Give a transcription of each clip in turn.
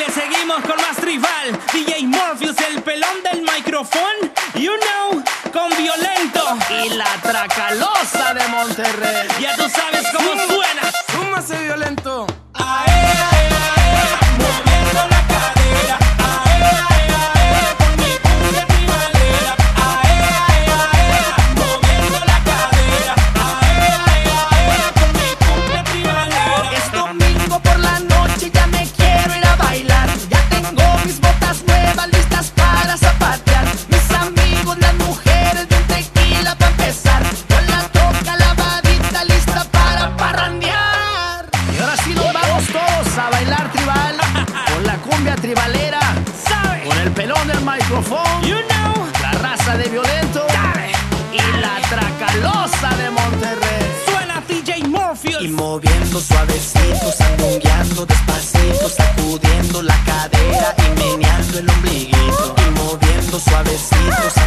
le seguimos con más tribal. DJ Morpheus, el pelón del micrófono. You know, con violento. Y la tracalosa de Monterrey. Ya tú sabes cómo La raza de violento. Y la tracalosa de Monterrey. Suena DJ Morpheus. Y moviendo suavecito, sacumbiando despacito, sacudiendo la cadera y meneando el ombliguito. Y moviendo suavecito,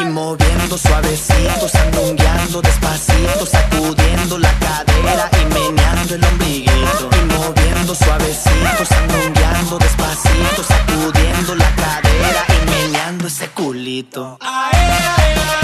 y moviendo suavecito, sandungueando despacito, sacudiendo la cadera y meneando el ombliguito. Y moviendo suavecito, sandungueando despacito, sacudiendo la cadera y meneando ese culito. Ay, ay, ay.